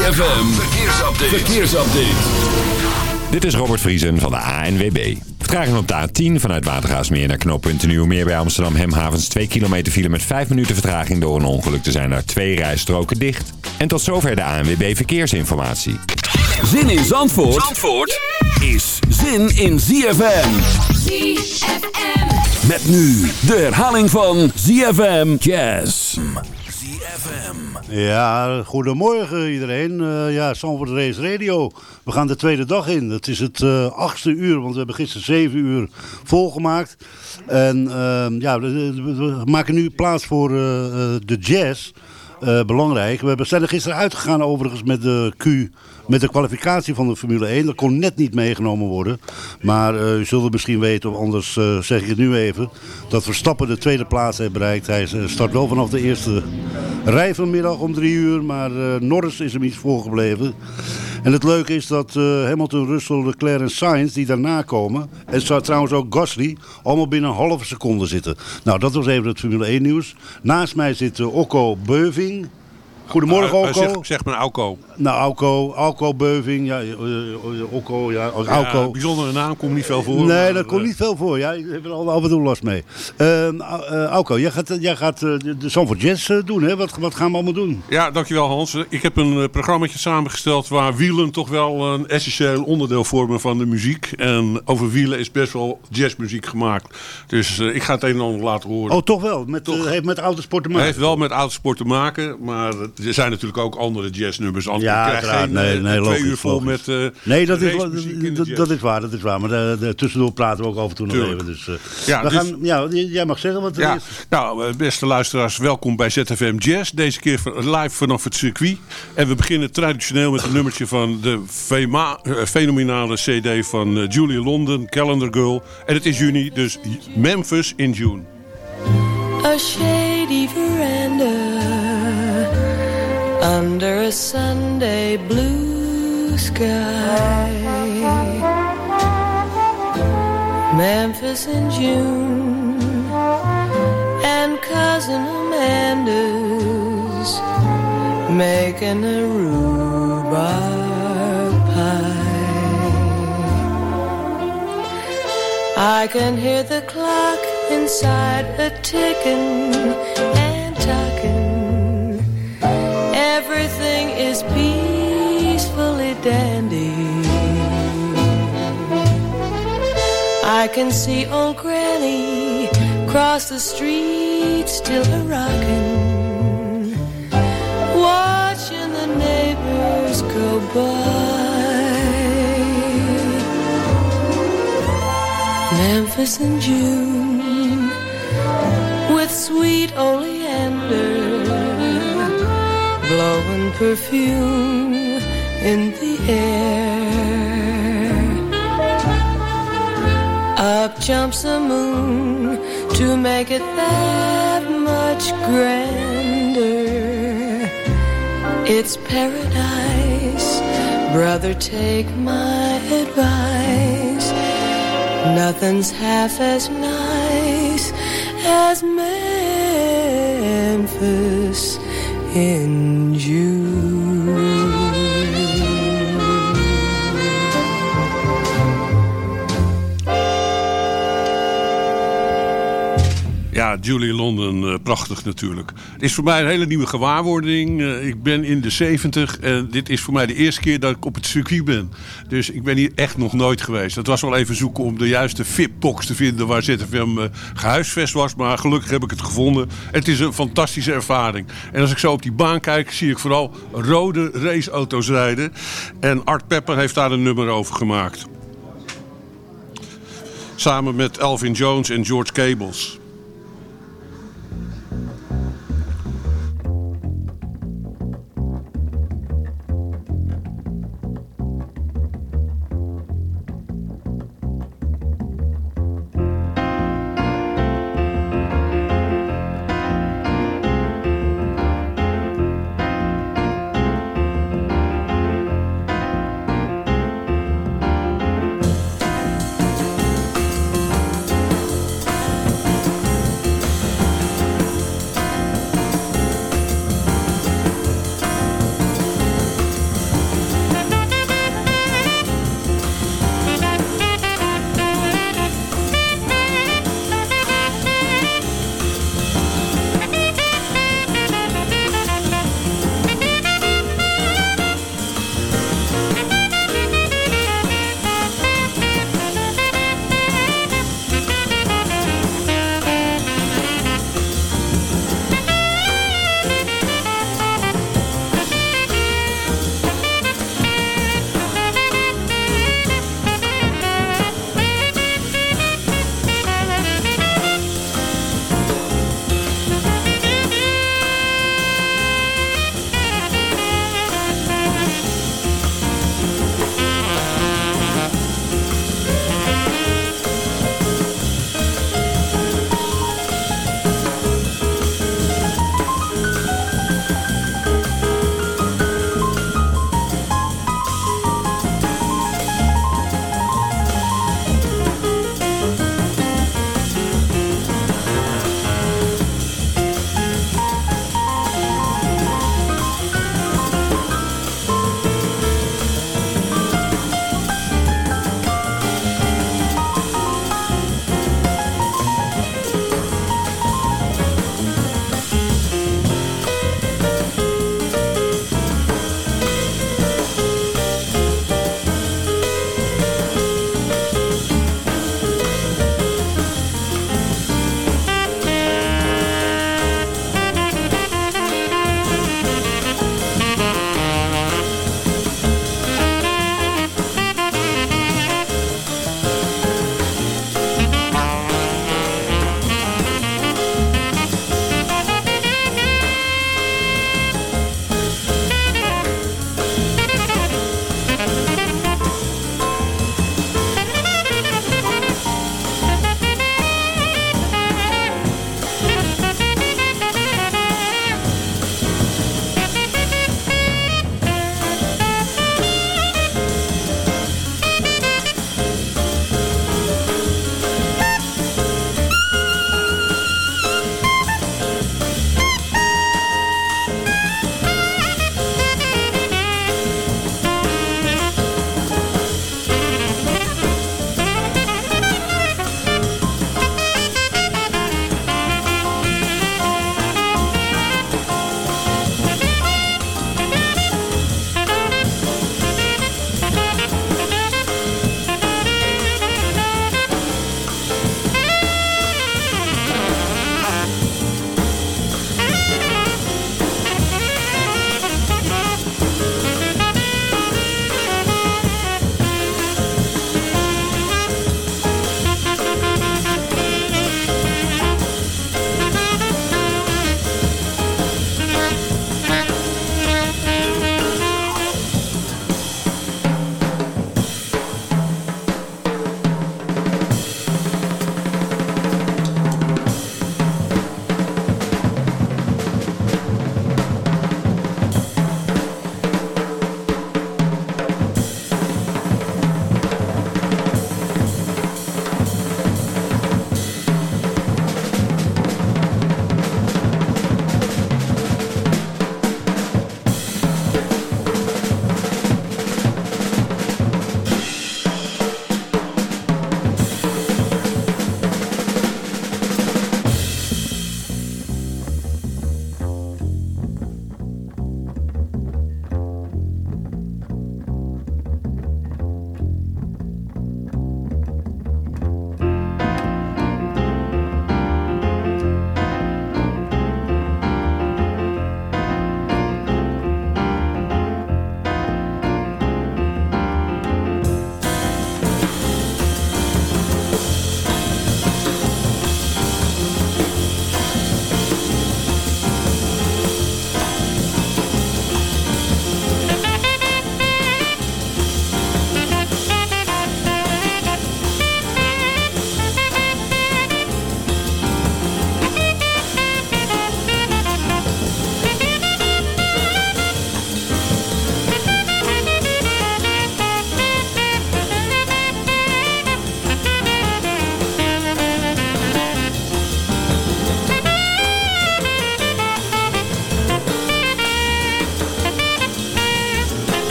ZFM, verkeersupdate. verkeersupdate. Dit is Robert Vriesen van de ANWB. Vertraging op de A10 vanuit Watergaasmeer naar knooppunt Nieuwmeer bij Amsterdam Hemhavens. 2 kilometer file met 5 minuten vertraging door een ongeluk. Er zijn er twee rijstroken dicht. En tot zover de ANWB Verkeersinformatie. Zin in Zandvoort, Zandvoort is zin in ZFM. ZFM. Met nu de herhaling van ZFM Jazz. Ja, goedemorgen iedereen. Uh, ja, Zandvoort Race Radio. We gaan de tweede dag in. Het is het uh, achtste uur, want we hebben gisteren zeven uur volgemaakt. En uh, ja, we, maken nu plaats voor uh, de jazz. belangrijk. We zijn er gisteren uitgegaan overigens met de Q met de kwalificatie van de Formule 1. Dat kon net niet meegenomen worden. Maar uh, u zult het misschien weten, of anders uh, zeg ik het nu even. Dat Verstappen de tweede plaats heeft bereikt. Hij start wel vanaf de eerste rij vanmiddag om drie uur. Maar Norris is hem iets voorgebleven. En het leuke is dat Hamilton, Russell, Leclerc en Sainz die daarna komen. En trouwens ook Gasly. Allemaal binnen een halve seconde zitten. Nou, dat was even het Formule 1 nieuws. Naast mij zit Okko Beuving. Goedemorgen, Okko. Zeg, zeg maar Auko. Nou, Auko, Auko Beuving, ja, Okko, ja, Auko. Ja, bijzondere naam komt niet veel voor. Nee, dat komt niet veel voor. Ja, ik heb er al af en toe last mee. Uh, Auko, jij gaat, jij gaat de Zandvoort Jazz doen, hè? Wat, wat gaan we allemaal doen? Ja, dankjewel Hans. Ik heb een programmaatje samengesteld waar wielen toch wel een essentieel onderdeel vormen van de muziek. En over wielen is best wel jazzmuziek gemaakt. Dus ik ga het een en ander laten horen. Oh, toch wel? Met, toch. heeft met autosport te maken? Het heeft wel met autosport te maken, maar er zijn natuurlijk ook andere jazznummers. Ja, ik krijg geen nee, nee, twee logisch, uur vol logisch. met uh, Nee, dat is, dat, is waar, dat is waar. Maar de, de, tussendoor praten we ook af en toe nog even. Dus, uh, ja, we dus, gaan, ja, jij mag zeggen wat er ja, is. Nou, beste luisteraars, welkom bij ZFM Jazz. Deze keer live vanaf het circuit. En we beginnen traditioneel met een nummertje van de fema, uh, fenomenale cd van uh, Julia London, Calendar Girl. En het is juni, dus Memphis in June. A shady veranda under a Sunday blue sky. Memphis in June, and cousin Amanda's making a rhubarb pie. I can hear the clock inside a ticking Everything is peacefully dandy. I can see old Granny cross the street, still a rockin', watching the neighbors go by. Memphis in June, with sweet oleander blowing perfume in the air. Up jumps the moon to make it that much grander. It's paradise, brother, take my advice. Nothing's half as nice as Memphis in you. Ja, Julie London, uh, prachtig natuurlijk. Het is voor mij een hele nieuwe gewaarwording. Uh, ik ben in de 70 en dit is voor mij de eerste keer dat ik op het circuit ben. Dus ik ben hier echt nog nooit geweest. Het was wel even zoeken om de juiste VIP-box te vinden waar ZFM uh, gehuisvest was. Maar gelukkig heb ik het gevonden. Het is een fantastische ervaring. En als ik zo op die baan kijk, zie ik vooral rode raceauto's rijden. En Art Pepper heeft daar een nummer over gemaakt. Samen met Elvin Jones en George Cables.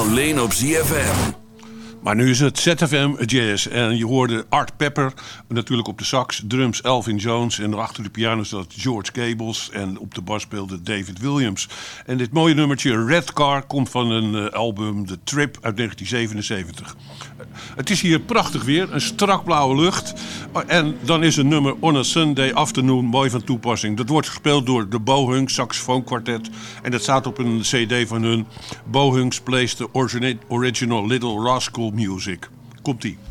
Alleen op ZFM. Maar nu is het ZFM Jazz. En je hoorde Art Pepper, natuurlijk op de sax, drums Elvin Jones. En achter de piano zat George Gables. En op de bas speelde David Williams. En dit mooie nummertje Red Car komt van een eh, album The Trip uit 1977. Het is hier prachtig weer, een strak blauwe lucht. En dan is een nummer On a Sunday Afternoon mooi van toepassing. Dat wordt gespeeld door de Bohunk Saxophone Quartet. En dat staat op een cd van hun. Bohunks Plays the Original Little Rascal Music. Komt-ie.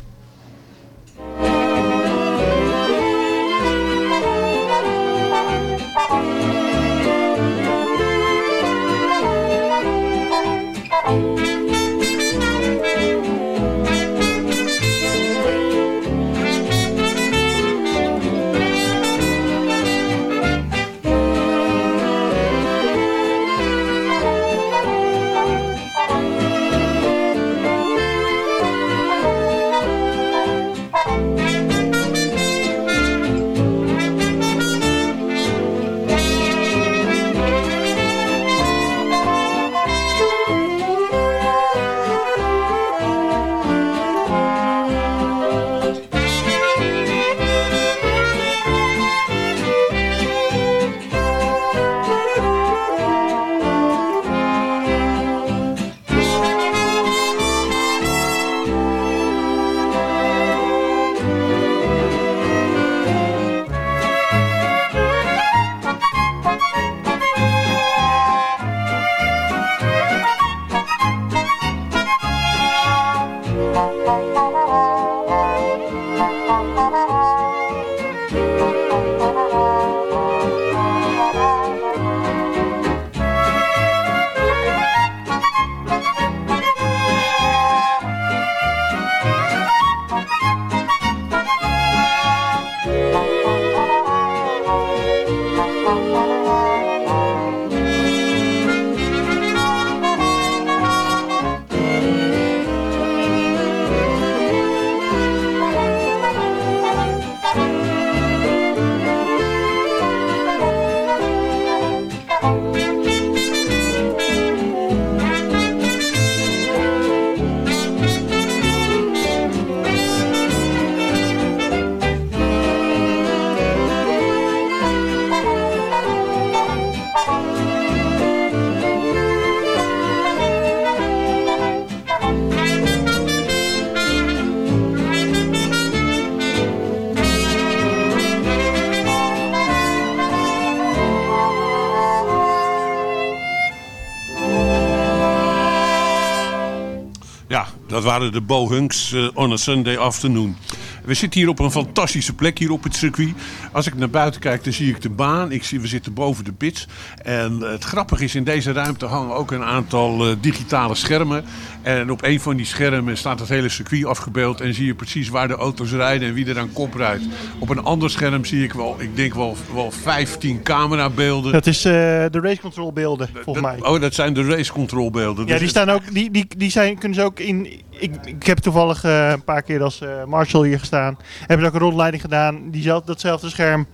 Dat waren de Bohunks uh, on a Sunday afternoon. We zitten hier op een fantastische plek hier op het circuit. Als ik naar buiten kijk, dan zie ik de baan. Ik zie, we zitten boven de bits. En het grappige is, in deze ruimte hangen ook een aantal uh, digitale schermen. En op een van die schermen staat het hele circuit afgebeeld. En zie je precies waar de auto's rijden en wie er aan kop rijdt. Op een ander scherm zie ik wel, ik denk wel, wel 15 camerabeelden. Dat is uh, de race control beelden, volgens mij. Oh, dat zijn de race control beelden. Ja, Dus die staan ook, die, die, die zijn, kunnen ze ook in... Ik, ik heb toevallig uh, een paar keer als uh, Marshall hier gestaan. Hebben ze ook een rondleiding gedaan. Diezelfde, datzelfde scherm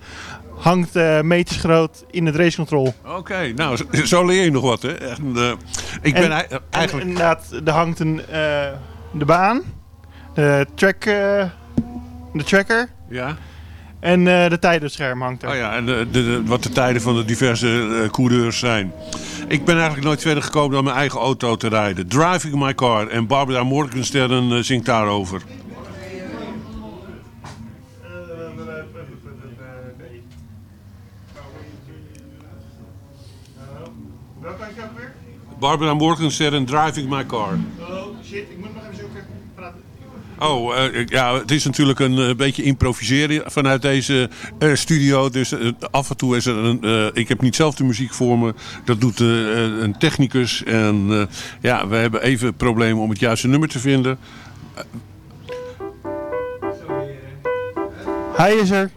hangt uh, meters groot in het racecontrol. Oké, okay, nou, zo, zo, leer je nog wat, hè? En, uh, ik en, ben eigenlijk... En, inderdaad, er hangt een, uh, de baan, de, track, de tracker. Ja. En de tijdenscherm hangt er. Oh ja, en de, de, wat de tijden van de diverse coureurs zijn. Ik ben eigenlijk nooit verder gekomen dan mijn eigen auto te rijden. Driving my car. En Barbara Morgenstern zingt daarover. Barbara Morgenstern, Driving My Car. Oh shit, ik moet nog even zoeken. Praten. Oh, uh, ja, het is natuurlijk een uh, beetje improviseren vanuit deze uh, studio. Dus af en toe is er een... ik heb niet zelf de muziek voor me. Dat doet een technicus. En ja, we hebben even problemen om het juiste nummer te vinden. Hij is er.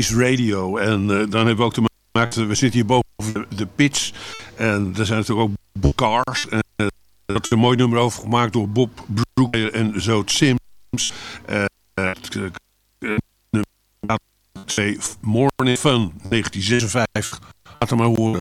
Radio. En eh, dan hebben we ook te maken, we zitten hier boven de, pitch. En er zijn natuurlijk ook cars. En eh, is een mooi nummer over gemaakt door Bob Broek en Zoot Sims. Eh, Morning Fun 1956. Laat hem maar horen.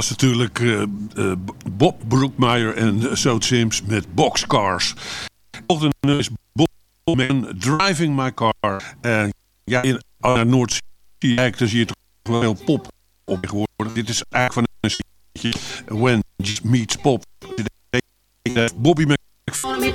Was natuurlijk eh, eh, Bob Brookmeyer en So Sims met Boxcars. Volgende is Bob Man Driving My Car. En ja, in uh, Noord-Zee zie je toch wel heel pop op geworden. Dit is eigenlijk van een stukje When Jesus Meets Pop. Bobby McFerrin.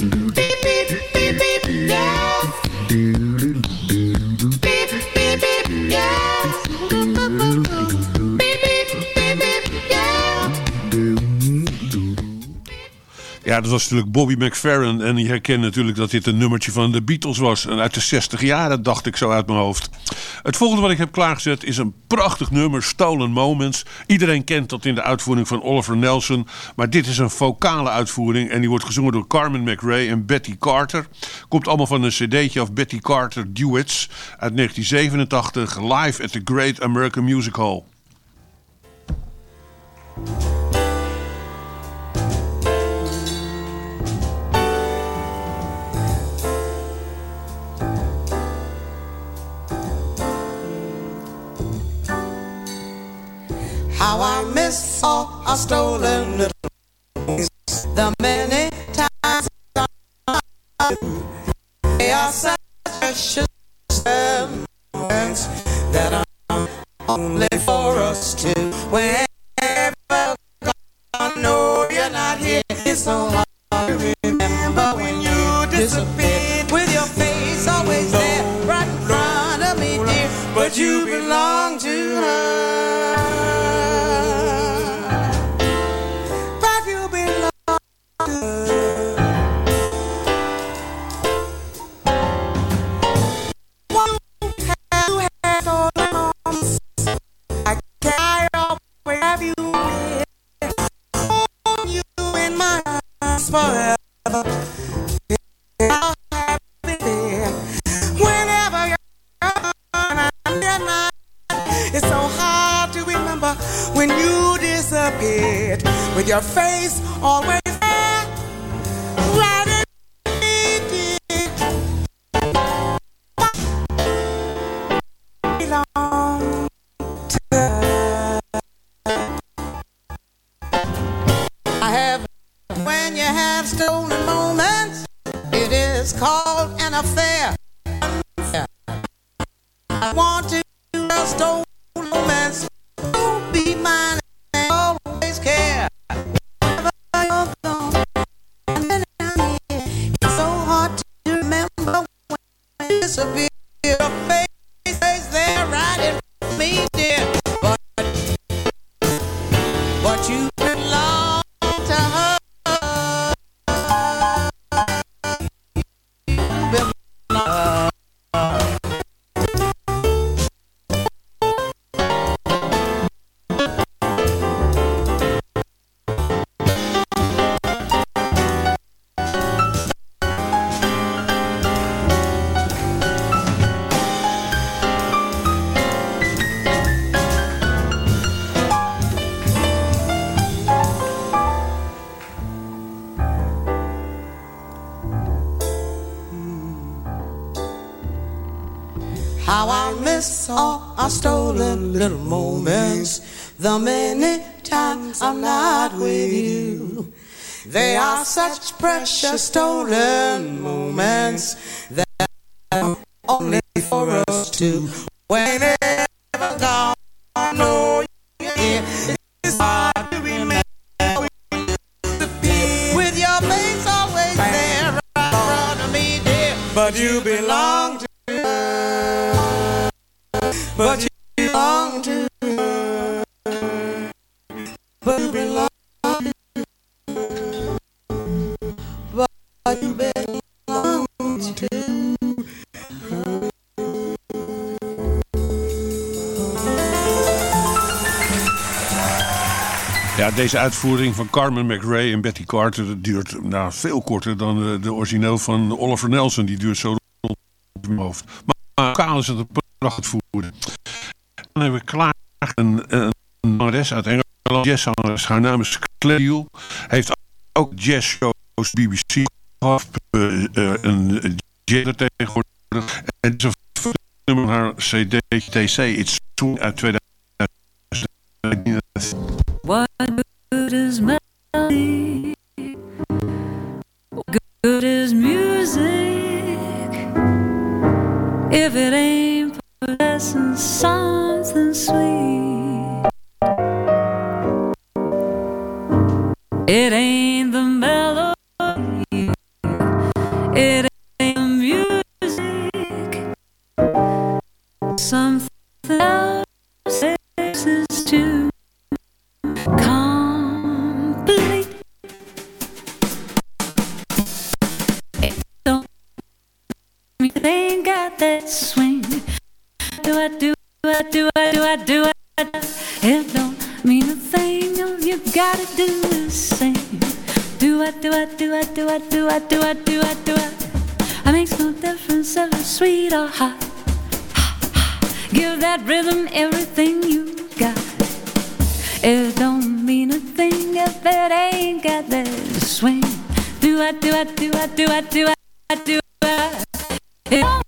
Nothing. Dat was natuurlijk Bobby McFerrin. En je herkent natuurlijk dat dit een nummertje van de Beatles was. En uit de 60 jaren, dacht ik zo uit mijn hoofd. Het volgende wat ik heb klaargezet is een prachtig nummer, Stolen Moments. Iedereen kent dat in de uitvoering van Oliver Nelson. Maar dit is een vocale uitvoering. En die wordt gezongen door Carmen McRae en Betty Carter. Komt allemaal van een cd'tje of Betty Carter Duets uit 1987. Live at the Great American Music Hall. All our stolen little. The many times they are such precious moments that are only for us two. Whenever I know you're not here, it's so hard to remember when you disappeared disappeared. With your face always called an affair. Precious stolen moments that are only for us two. Whenever gone, no, yeah, it's hard to remember with your face always there in front of me, dear. But you belong to. But you deze uitvoering van Carmen McRae en Betty Carter duurt nou, veel korter dan de, origineel van Oliver Nelson. Die duurt zo rond mijn hoofd. Maar lokaal is het een prachtig voeren. Dan hebben we klaar een, een uit Engeland, jazzzangeres. Haar naam is Hill. Heeft ook jazzshows BBC gehad. eh, eh, een jazzer tegenwoordig. En het is een nummer haar CD TC. It's Soon uit 2000. What good is melody? What good is music if it ain't possessing something sweet? It ain't the melody, it got. It don't mean a thing if it ain't got that swing. Do I do I do I do I do I do I? It don't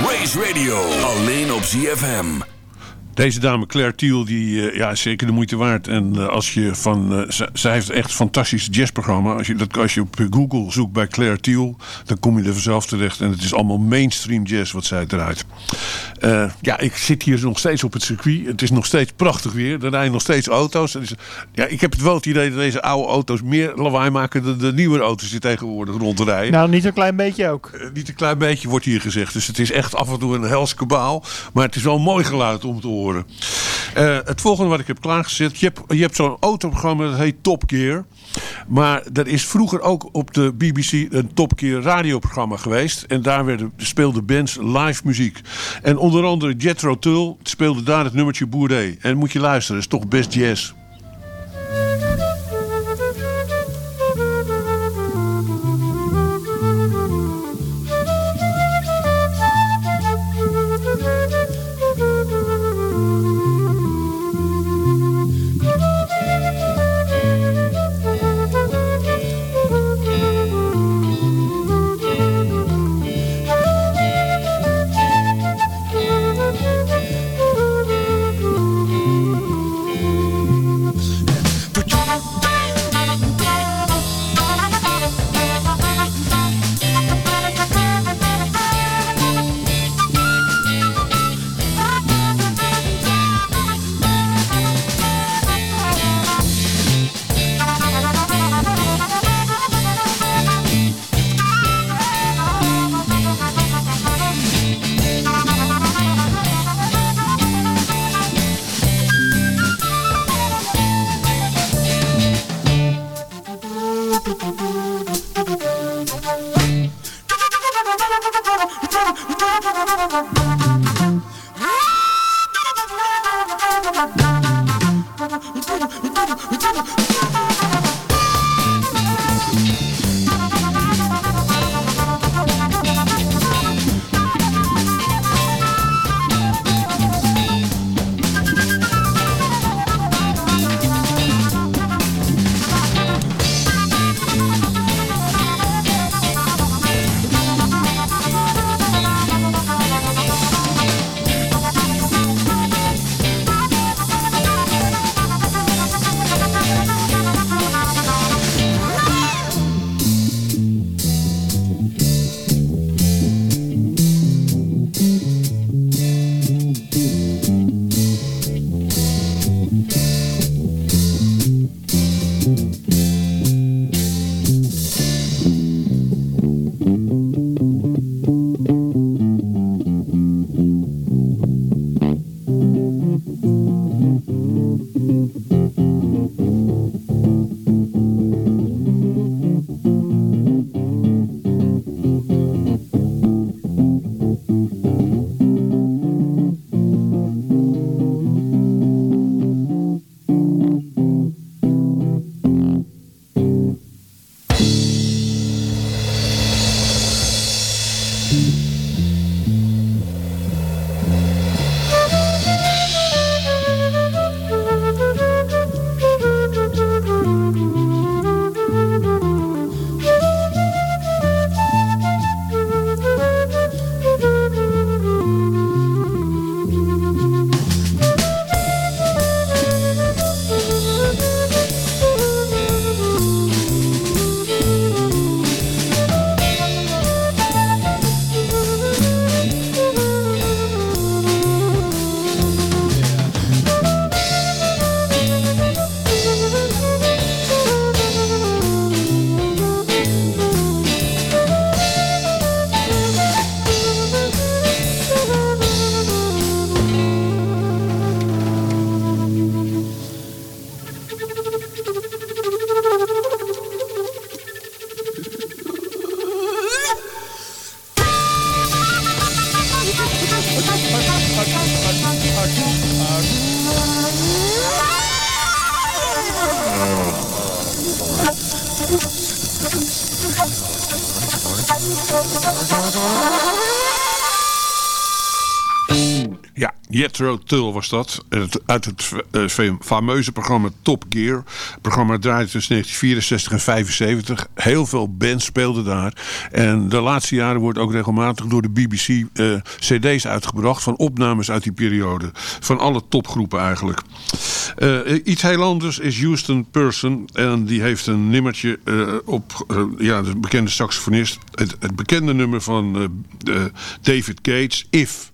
Race Radio, alleen op ZFM. Deze dame Claire Thiel, die eh, ja, is zeker de moeite waard. En eh, als je van. eh, zij heeft echt een fantastisch jazzprogramma. Als je, dat, als je op Google zoekt bij Claire Thiel, dan kom je er vanzelf terecht. En het is allemaal mainstream jazz wat zij draait. Ja, ik zit hier nog steeds op het circuit. Het is nog steeds prachtig weer. Er rijden nog steeds auto's. Ja, ik heb het wel het idee dat deze oude auto's meer lawaai maken dan de nieuwe auto's die tegenwoordig rondrijden. Nou, niet een klein beetje ook. Niet een klein beetje wordt hier gezegd. Dus het is echt af en toe een hels kabaal. Maar het is wel een mooi geluid om te horen. Eh, het volgende wat ik heb klaargezet. Je hebt, je hebt zo'n autoprogramma dat heet Top Gear. Maar er is vroeger ook op de BBC een Top Gear radioprogramma geweest. En daar werden, speelden bands live muziek. En onder andere Jethro Tull speelde daar het nummertje Bourdais. En moet je luisteren, dat is toch best jazz. あれ Jethro Tull was dat. Uit het eh, fameuze programma Top Gear. Het programma draaide tussen 1964 en 75. Heel veel bands speelden daar. En de laatste jaren wordt ook regelmatig door de BBC eh, cd's uitgebracht... van opnames uit die periode. Van alle topgroepen eigenlijk. Eh, iets heel anders is Houston Person. En die heeft een nummertje op ja, de bekende saxofonist. Het, het bekende nummer van David Gates, If.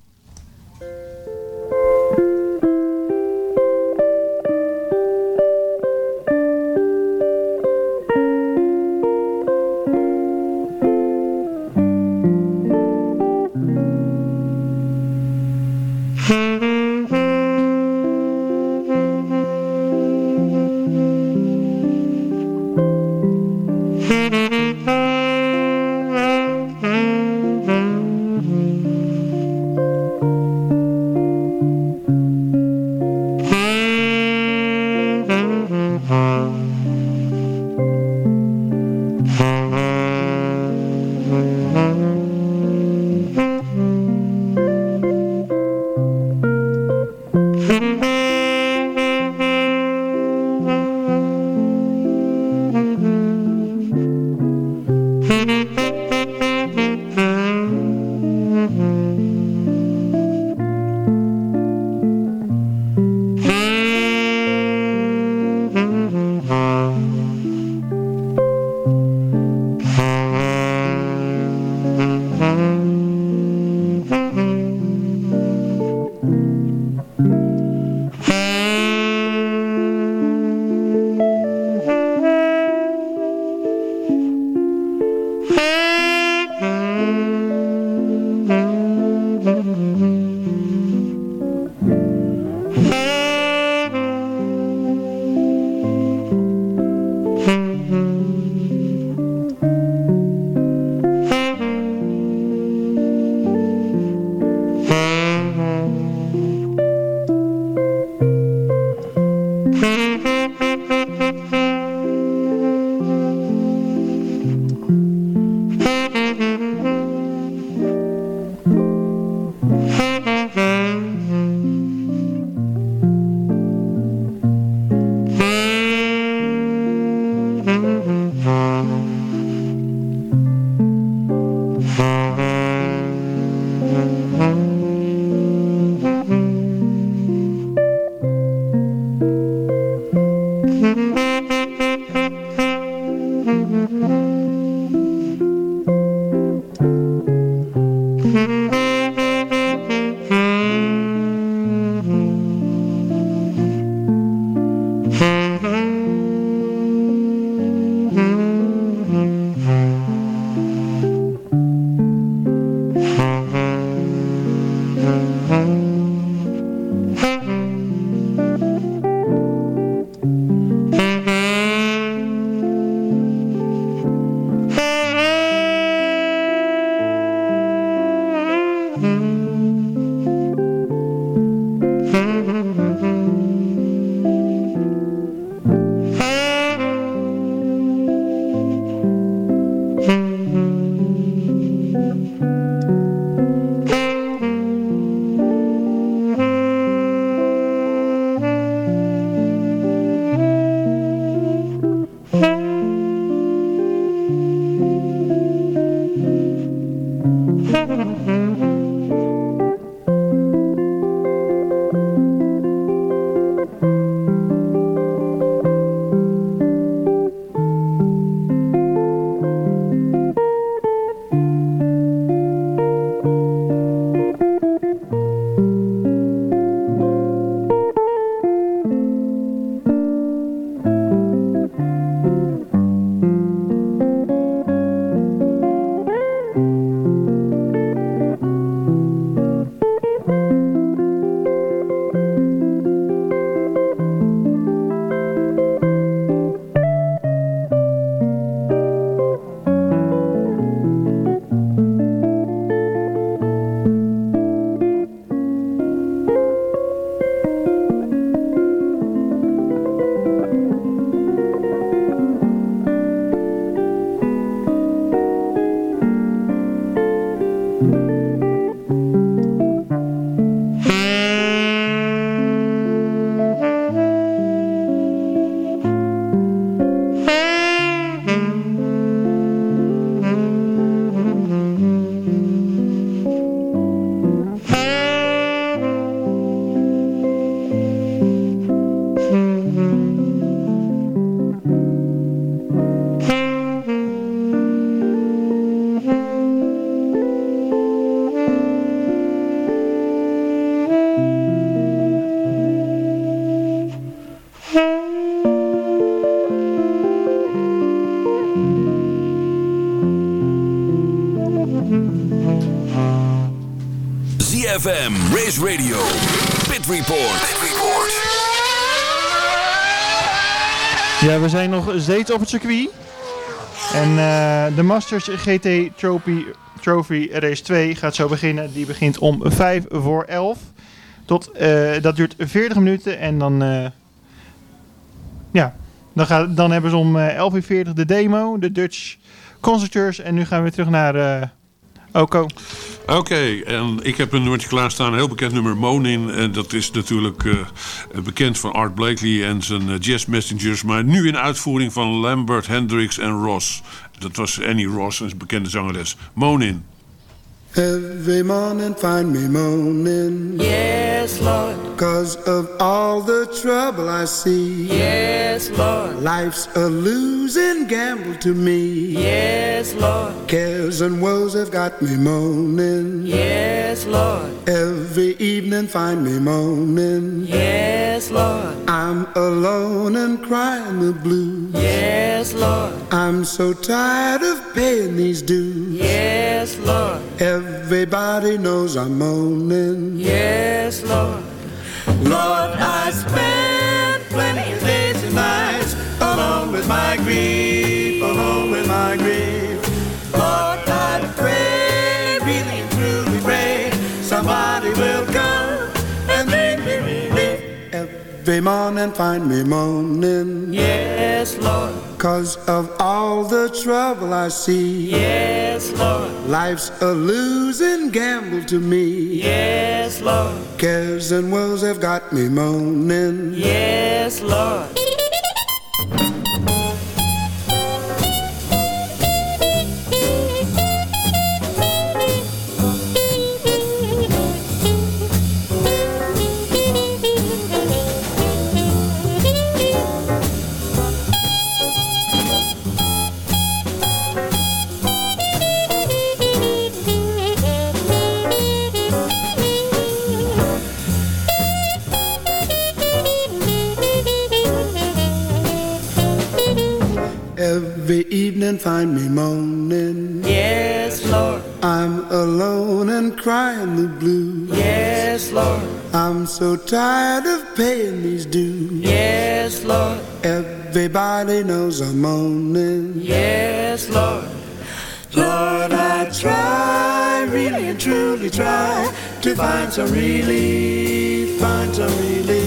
ZFM, Race Radio, Pit Report. Pit Report. Ja, we zijn nog steeds op het circuit. En eh, de Masters GT Trophy, Trophy Race 2 gaat zo beginnen. Die begint om 5 voor 11. Tot, eh, dat duurt 40 minuten en dan... eh, ja, dan, gaat, dan hebben ze om eh 11 uur 40 de demo, de Dutch Constructors. En nu gaan we terug naar Oko. Oké, en ik heb een nummertje klaarstaan, een heel bekend nummer, Monin. En dat is natuurlijk eh, bekend van Art Blakely en zijn eh, Jazz Messengers. Maar nu in uitvoering van Lambert, Hendricks en Ross. Dat was Annie Ross, een bekende zangeres. Monin. Every morning find me moaning. Yes, Lord. Cause of all the trouble I see. Yes, Lord. Life's a losing gamble to me. Yes, Lord. Cares and woes have got me moaning. Yes, Lord. Every evening find me moaning. Yes, Lord. I'm alone and crying the blues. Yes, Lord. I'm so tired of paying these dues. Yes, Lord. Everybody knows I'm moaning. Yes, Lord. Lord, I spent plenty of days and nights alone with my grief, alone with my grief. Lord, I pray, really and truly pray, somebody will come and make me relief. Every morning find me moaning. Yes, Lord. Cause of all the trouble I see. Yes, Lord. Life's a losing gamble to me. Yes, Lord. Cares and woes have got me moaning. Yes, Lord. So tired of paying these dues. Yes, Lord. Everybody knows I'm moaning. Yes, Lord. Lord, I try, really and truly try to find some relief, find some relief.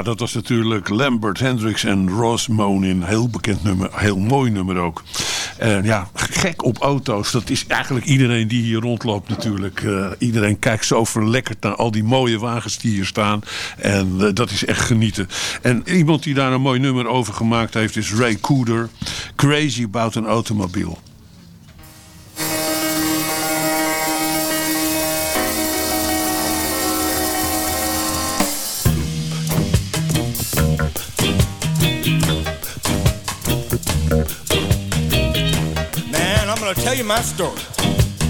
Ja, dat was natuurlijk Lambert, Hendricks en Ross Monin. Heel bekend nummer, heel mooi nummer ook. En ja, gek op auto's. Dat is eigenlijk iedereen die hier rondloopt natuurlijk. Eh, iedereen kijkt zo verlekkerd naar al die mooie wagens die hier staan. En eh, dat is echt genieten. En iemand die daar een mooi nummer over gemaakt heeft is Ray Cooder. Crazy about an automobile. You my story.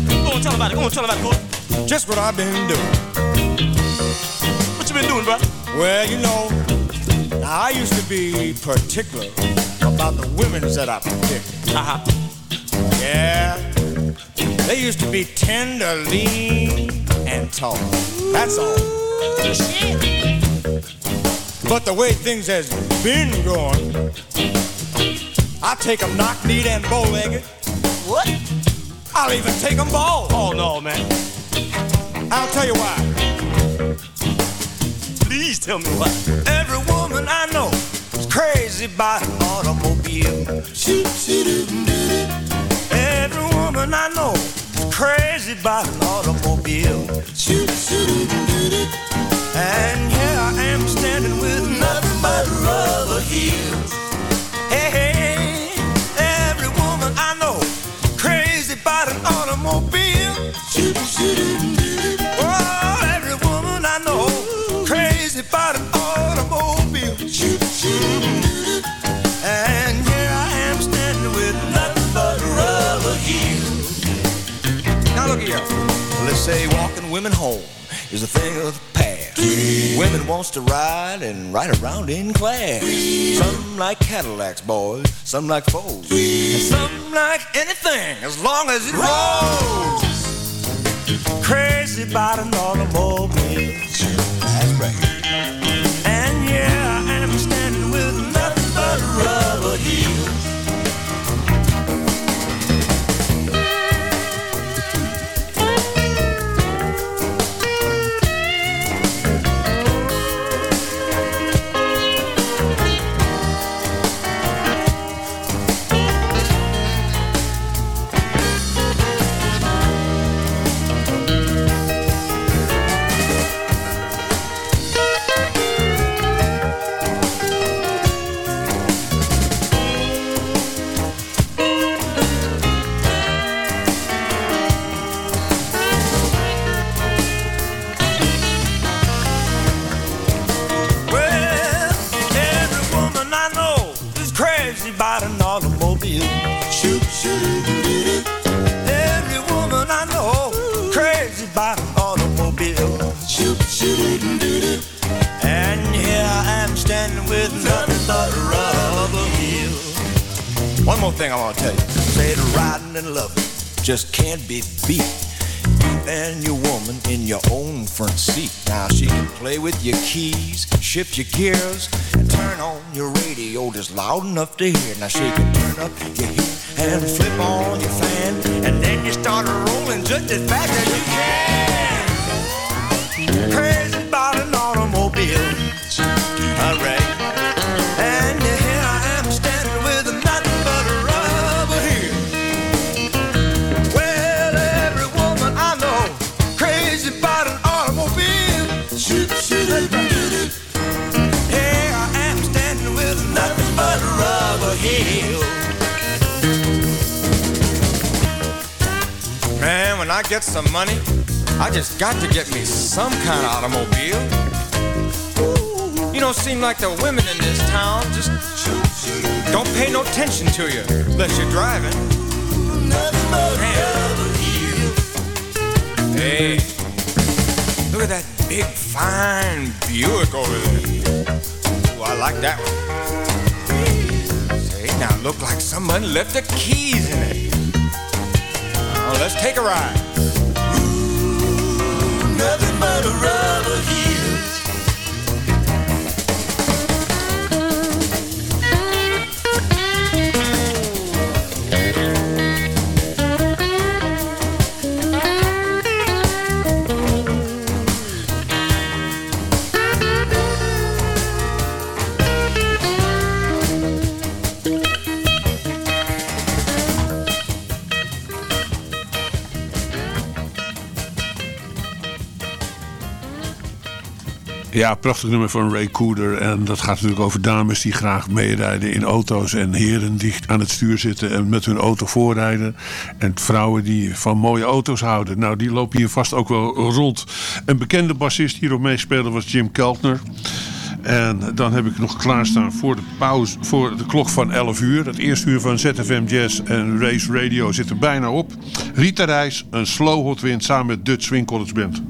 Go on, tell about it. Go on, tell about it, Court. Just what I've been doing. What you been doing, bro? Well, you know, now I used to be particular about the women that I picked. Uh-huh. Yeah. They used to be tender, lean, and tall. That's all. But the way things has been going, I take 'em knock-kneed and bow-legged. What? I'll even take 'em bald. Oh, no, man. I'll tell you why. Please tell me why. Every woman I know is crazy about an automobile. Every woman I know is crazy about an automobile. And here I am standing with nothing but rubber heels. Say walking women home is a thing of the past. Women wants to ride and ride around in class. Some like Cadillacs, boys. Some like Fords. And some like anything as long as it rolls. Crazy about an automobile. That's right. One thing I want to tell you. That riding and loving just can't be beat and your woman in your own front seat. Now she can play with your keys, shift your gears, and turn on your radio just loud enough to hear. Now she can turn up your heat and flip on your fan, and then you start rolling just as fast as you can. Crazy I get some money, I just got to get me some kind of automobile. You don't seem like the women in this town just don't pay no attention to you unless you're driving. Hey, look at that big, fine Buick over there. Ooh, I like that one. Say, now look like someone left the keys in it. Now, let's take a ride. But a rubber Ja, prachtig nummer van Ray Cooder. En dat gaat natuurlijk over dames die graag meerijden in auto's. En heren die aan het stuur zitten en met hun auto voorrijden. En vrouwen die van mooie auto's houden. Nou, die lopen hier vast ook wel rond. Een bekende bassist die hierop meespeelde was Jim Keltner. En dan heb ik nog klaarstaan voor de pauze, voor de klok van 11 uur. Het eerste uur van ZFM Jazz en Race Radio zit er bijna op. Rita Reis, een slow hot wind samen met Dutch Swing College Band.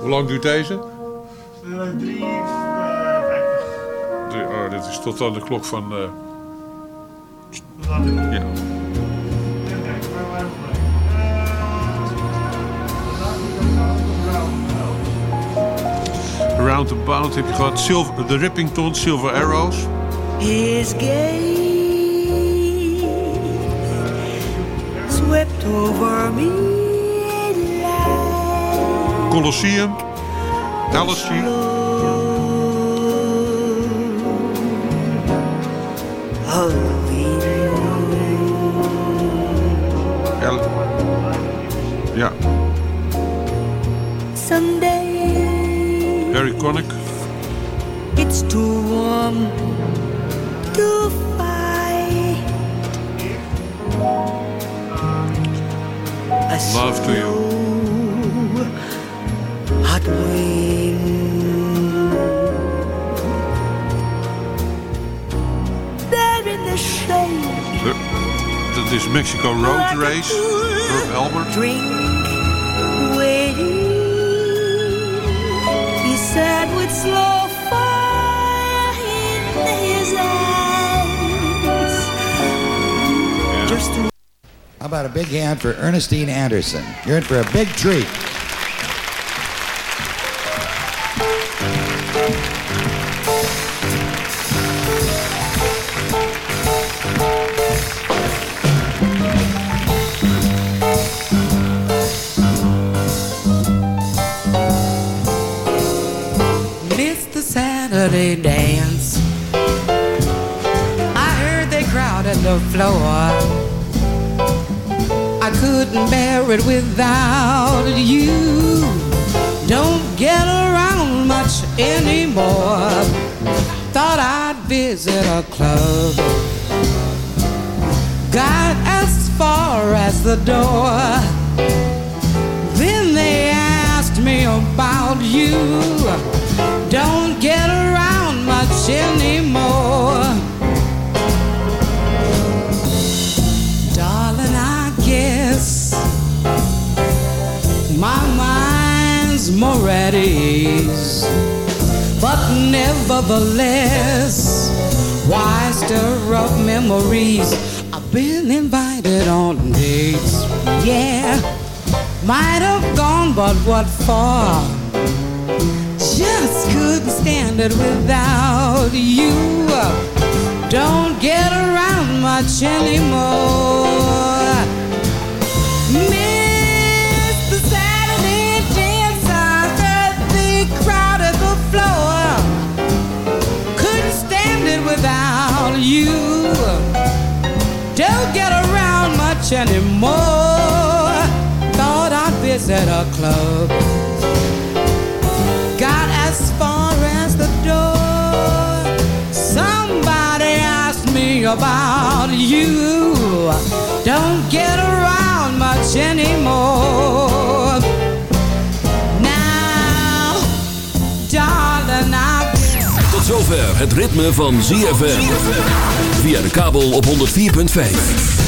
Hoe lang duurt deze? Drie, Drie- Oh, dit is tot aan de klok van... eh, ja. Roundabout heb je gehad. Silver, de Rippington, Silver Arrows. His gaze swept over me Colosseum. Galaxy. El- ja, someday. Harry Connick. It's too warm to fight. Love to you. Dat is Mexico Road Race. Herb Albert. drink with He said with slow fire in his eyes. Just How about a big hand for Ernestine Anderson? You're in for a big treat. I couldn't bear it without you. Don't get around much anymore. Thought I'd visit a club. Got as far as the door. Then they asked me about you. Don't get around much anymore. But nevertheless, why stir up memories? I've been invited on dates, yeah. Might have gone, but what for? Just couldn't stand it without you. Don't get around much anymore. Much anymore. Thought I'd visit a club. Got as far as the door. Somebody asked me about you. Don't get around much anymore. Now, darling, I Tot zover het ritme van ZFM. Via de kabel op 104.5.